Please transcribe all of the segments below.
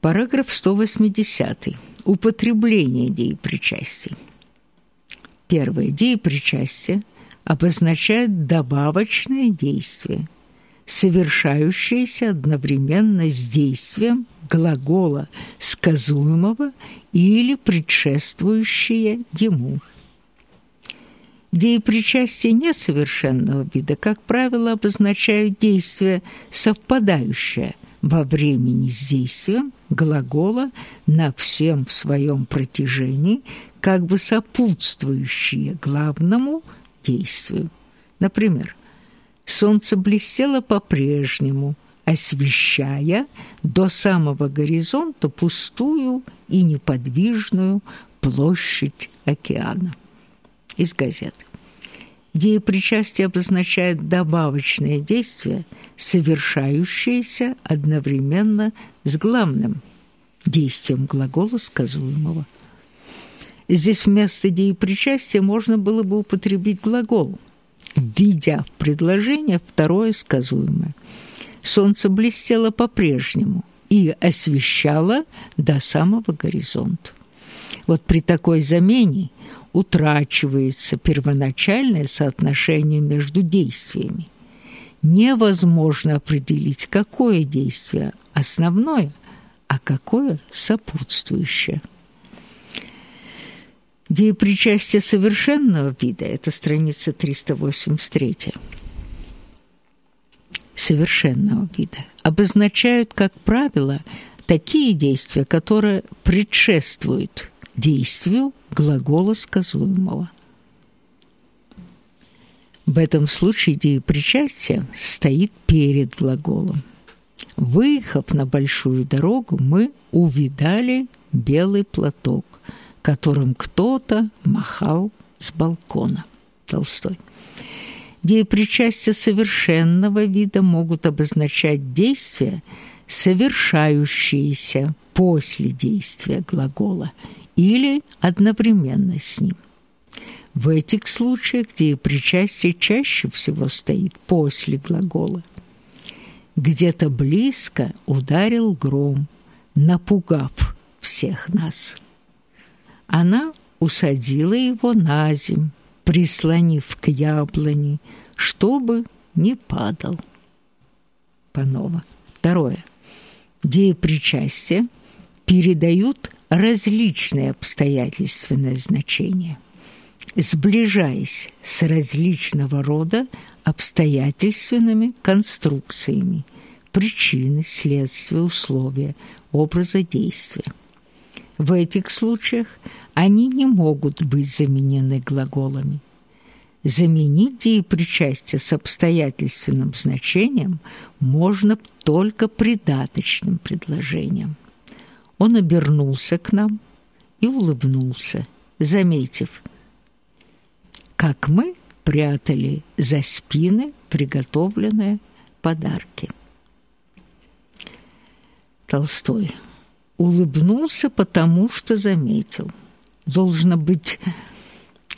Параграф 180. Употребление деепричастий. Первое. Деепричастие обозначает добавочное действие, совершающееся одновременно с действием глагола сказуемого или предшествующее ему. Деепричастие несовершенного вида, как правило, обозначают действие совпадающее во времени с действием глагола на всем своем протяжении, как бы сопутствующие главному действию. Например, солнце блестело по-прежнему, освещая до самого горизонта пустую и неподвижную площадь океана. Из газет. Деепричастие обозначает добавочное действие, совершающееся одновременно с главным действием глагола сказуемого. Здесь вместо деепричастия можно было бы употребить глагол, введя в предложение второе сказуемое. Солнце блестело по-прежнему и освещало до самого горизонта. Вот при такой замене утрачивается первоначальное соотношение между действиями. Невозможно определить, какое действие основное, а какое сопутствующее. Деепричастие совершенного вида – это страница 383 совершенного вида обозначают, как правило, такие действия, которые предшествуют действию глагола сказуемого. В этом случае идея причастия стоит перед глаголом. Выехав на большую дорогу, мы увидали белый платок, которым кто-то махал с балкона. Толстой. Деепричастия совершенного вида могут обозначать действия, совершающиеся после действия глагола или одновременно с ним. В этих случаях деепричастие чаще всего стоит после глагола. Где-то близко ударил гром, напугав всех нас. Она усадила его на земь, прислонив к яблони, чтобы не падал. Панова. Второе. Деепричастие передают различные обстоятельственные значения, сближаясь с различного рода обстоятельственными конструкциями причины, следствия, условия, образа действия. В этих случаях они не могут быть заменены глаголами. Заменить деепричастие с обстоятельственным значением можно только придаточным предложением. Он обернулся к нам и улыбнулся, заметив, как мы прятали за спины приготовленные подарки. Толстой улыбнулся, потому что заметил. Должно быть,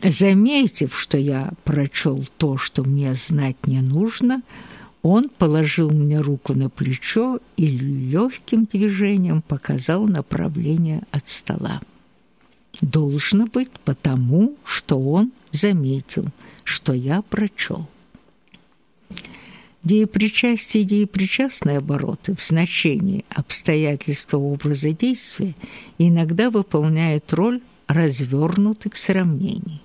заметив, что я прочел то, что мне знать не нужно, он положил мне руку на плечо и легким движением показал направление от стола. Должно быть потому, что он заметил, что я прочел. Деепричастие и деепричастные обороты в значении обстоятельства образа действия иногда выполняют роль развернутых сравнений.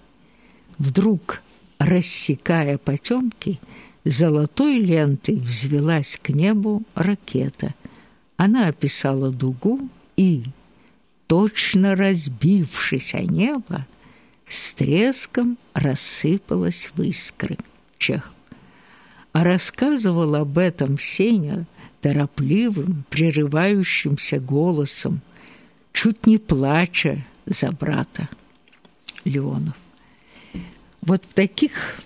Вдруг, рассекая потемки, золотой лентой взвелась к небу ракета. Она описала дугу и, точно разбившись о небо, с треском рассыпалась в искры. Чех а рассказывал об этом Сеня торопливым, прерывающимся голосом, чуть не плача за брата Леонов. Вот в таких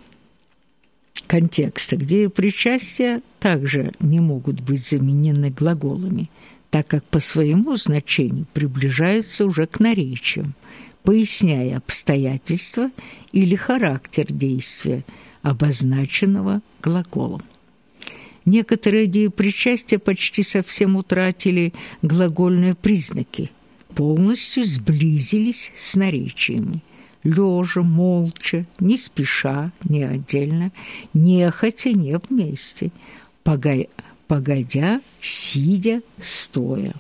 контекстах, где причастия также не могут быть заменены глаголами, так как по своему значению приближаются уже к наречиям, поясняя обстоятельства или характер действия – обозначенного глаголом. Некоторые деепричастия почти совсем утратили глагольные признаки, полностью сблизились с наречиями. Лежа, молча, не спеша, не отдельно, нехотя, не вместе, погодя, сидя, стоя.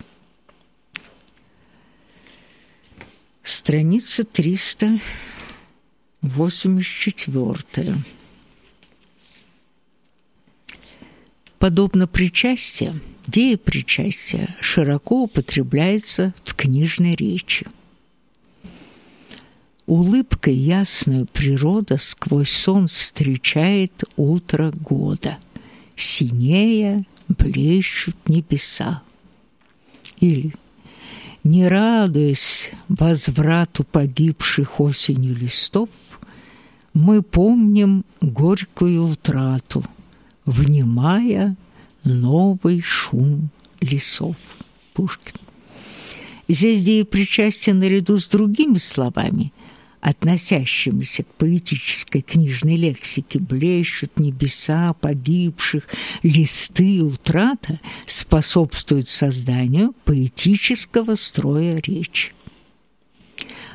Страница 384. Подобно причастию, деепричастие широко употребляется в книжной речи. Улыбкой ясную природа сквозь сон встречает утро года. Синея блещут небеса. Или не радуясь возврату погибших осенью листов, мы помним горькую утрату – внимая новый шум лесов. Пушкин. Здесь деепричастие наряду с другими словами, относящимися к поэтической книжной лексике, блещут небеса погибших, листы утрата, способствуют созданию поэтического строя речи.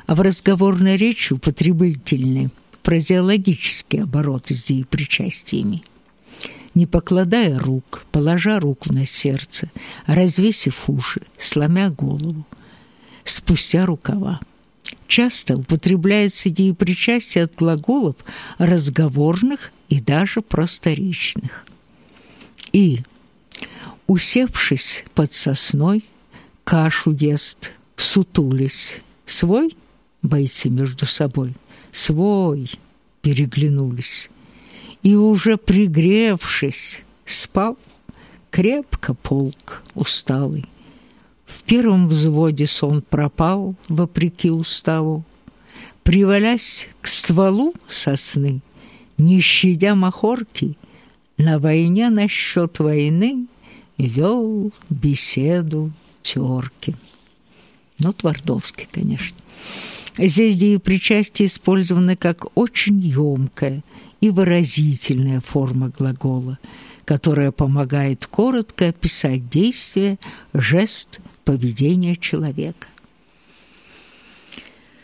А в разговорной речи употребительны фразеологические обороты с деепричастиями не покладая рук, положа руку на сердце, развесив уши, сломя голову, спустя рукава. Часто употребляется деепричастие от глаголов разговорных и даже просторечных. И, усевшись под сосной, кашу ест, сутулись. Свой? Бойцы между собой. Свой переглянулись и уже пригревшись, спал крепко полк усталый. В первом взводе сон пропал, вопреки уставу. Привалясь к стволу сосны, не щадя махорки, на войне насчет войны вел беседу Теркин. Ну, Твардовский, конечно. Здесь деепричастие использованы как очень ёмкое – и выразительная форма глагола, которая помогает коротко описать действие, жест, поведение человека.